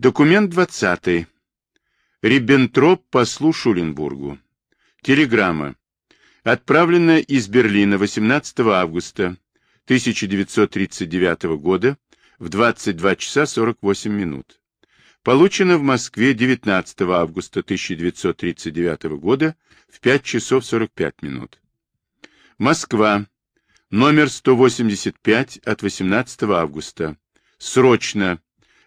Документ 20. Риббентроп послу Шуленбургу. Телеграмма. Отправлена из Берлина 18 августа 1939 года в 22 часа 48 минут. Получена в Москве 19 августа 1939 года в 5 часов 45 минут. Москва. Номер 185 от 18 августа. Срочно.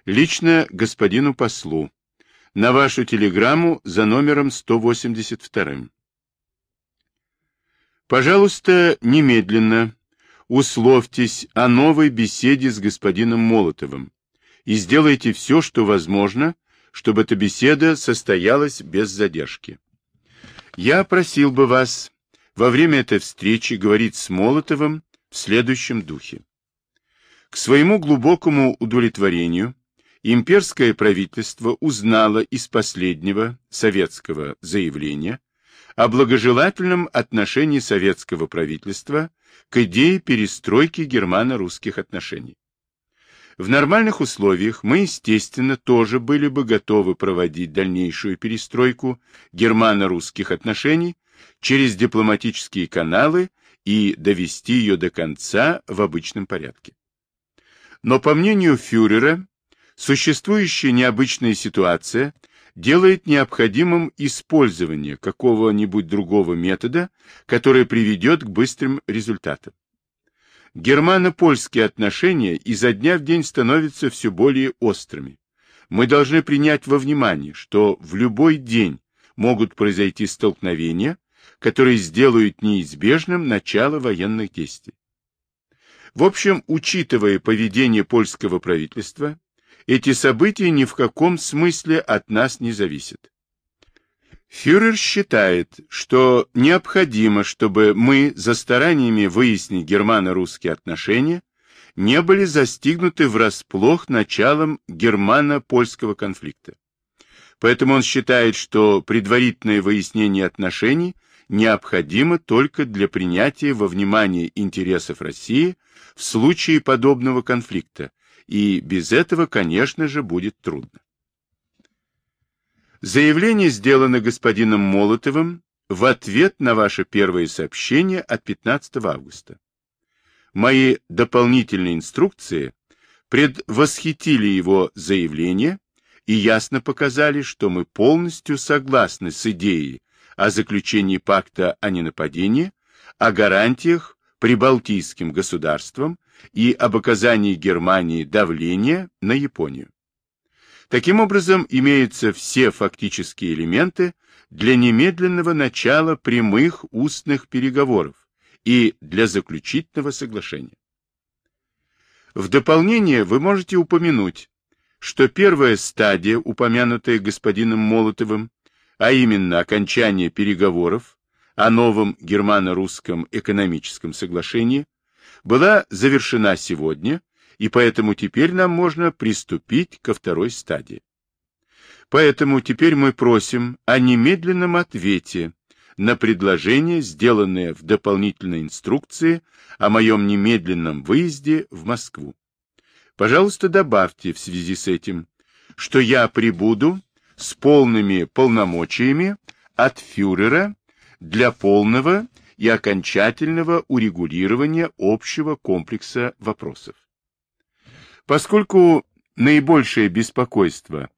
Лично господину послу. На вашу телеграмму за номером 182. Пожалуйста, немедленно условьтесь о новой беседе с господином Молотовым и сделайте все, что возможно, чтобы эта беседа состоялась без задержки. Я просил бы вас во время этой встречи говорить с Молотовым в следующем духе. К своему глубокому удовлетворению имперское правительство узнало из последнего советского заявления о благожелательном отношении советского правительства к идее перестройки германо-русских отношений. В нормальных условиях мы, естественно, тоже были бы готовы проводить дальнейшую перестройку германо-русских отношений через дипломатические каналы и довести ее до конца в обычном порядке. Но, по мнению фюрера, Существующая необычная ситуация делает необходимым использование какого-нибудь другого метода, который приведет к быстрым результатам. Германо-польские отношения изо дня в день становятся все более острыми. Мы должны принять во внимание, что в любой день могут произойти столкновения, которые сделают неизбежным начало военных действий. В общем, учитывая поведение польского правительства, эти события ни в каком смысле от нас не зависят. Фюрер считает, что необходимо, чтобы мы за стараниями выяснить германо-русские отношения не были застигнуты врасплох началом германо-польского конфликта. Поэтому он считает, что предварительное выяснение отношений необходимо только для принятия во внимание интересов России в случае подобного конфликта, и без этого, конечно же, будет трудно. Заявление сделано господином Молотовым в ответ на ваше первое сообщение от 15 августа. Мои дополнительные инструкции предвосхитили его заявление и ясно показали, что мы полностью согласны с идеей о заключении пакта о ненападении, о гарантиях прибалтийским государствам и об оказании Германии давления на Японию. Таким образом, имеются все фактические элементы для немедленного начала прямых устных переговоров и для заключительного соглашения. В дополнение вы можете упомянуть, что первая стадия, упомянутая господином Молотовым, а именно окончание переговоров о новом германо-русском экономическом соглашении, была завершена сегодня, и поэтому теперь нам можно приступить ко второй стадии. Поэтому теперь мы просим о немедленном ответе на предложение, сделанное в дополнительной инструкции о моем немедленном выезде в Москву. Пожалуйста, добавьте в связи с этим, что я прибуду с полными полномочиями от фюрера для полного и окончательного урегулирования общего комплекса вопросов. Поскольку наибольшее беспокойство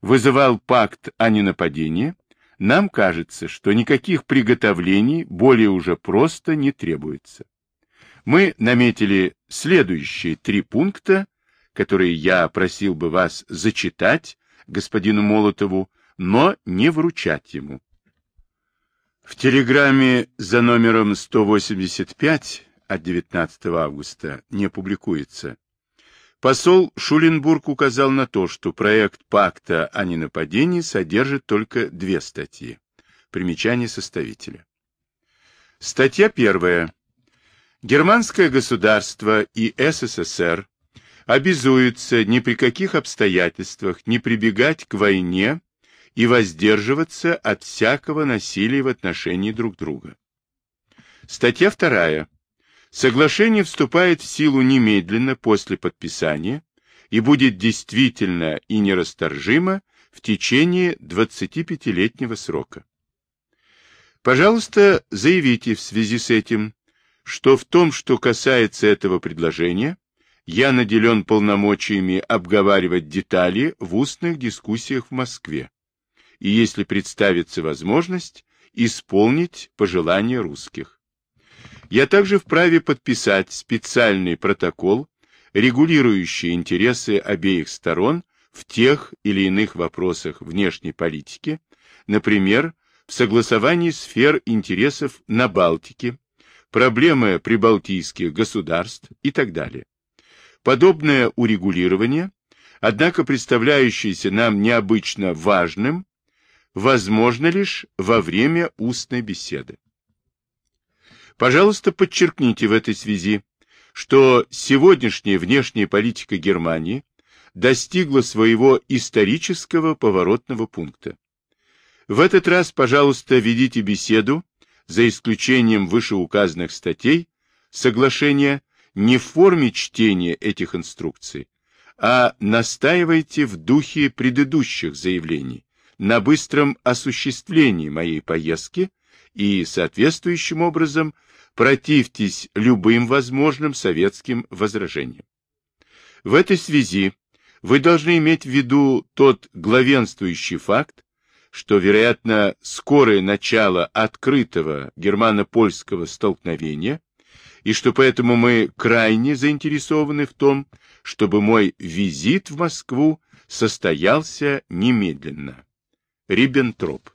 вызывал пакт о ненападении, нам кажется, что никаких приготовлений более уже просто не требуется. Мы наметили следующие три пункта, которые я просил бы вас зачитать господину Молотову, но не вручать ему. В телеграмме за номером 185 от 19 августа не публикуется. Посол Шуленбург указал на то, что проект пакта о ненападении содержит только две статьи. Примечание составителя. Статья первая. Германское государство и СССР обязуются ни при каких обстоятельствах не прибегать к войне и воздерживаться от всякого насилия в отношении друг друга. Статья 2. Соглашение вступает в силу немедленно после подписания и будет действительно и нерасторжимо в течение 25-летнего срока. Пожалуйста, заявите в связи с этим, что в том, что касается этого предложения, я наделен полномочиями обговаривать детали в устных дискуссиях в Москве, и если представится возможность, исполнить пожелания русских. Я также вправе подписать специальный протокол, регулирующий интересы обеих сторон в тех или иных вопросах внешней политики, например, в согласовании сфер интересов на Балтике, проблемы прибалтийских государств и так далее. Подобное урегулирование, однако представляющееся нам необычно важным, возможно лишь во время устной беседы. Пожалуйста, подчеркните в этой связи, что сегодняшняя внешняя политика Германии достигла своего исторического поворотного пункта. В этот раз, пожалуйста, ведите беседу, за исключением вышеуказанных статей, соглашения не в форме чтения этих инструкций, а настаивайте в духе предыдущих заявлений на быстром осуществлении моей поездки и соответствующим образом противьтесь любым возможным советским возражениям. В этой связи вы должны иметь в виду тот главенствующий факт, что, вероятно, скорое начало открытого германо-польского столкновения, и что поэтому мы крайне заинтересованы в том, чтобы мой визит в Москву состоялся немедленно. Риббентроп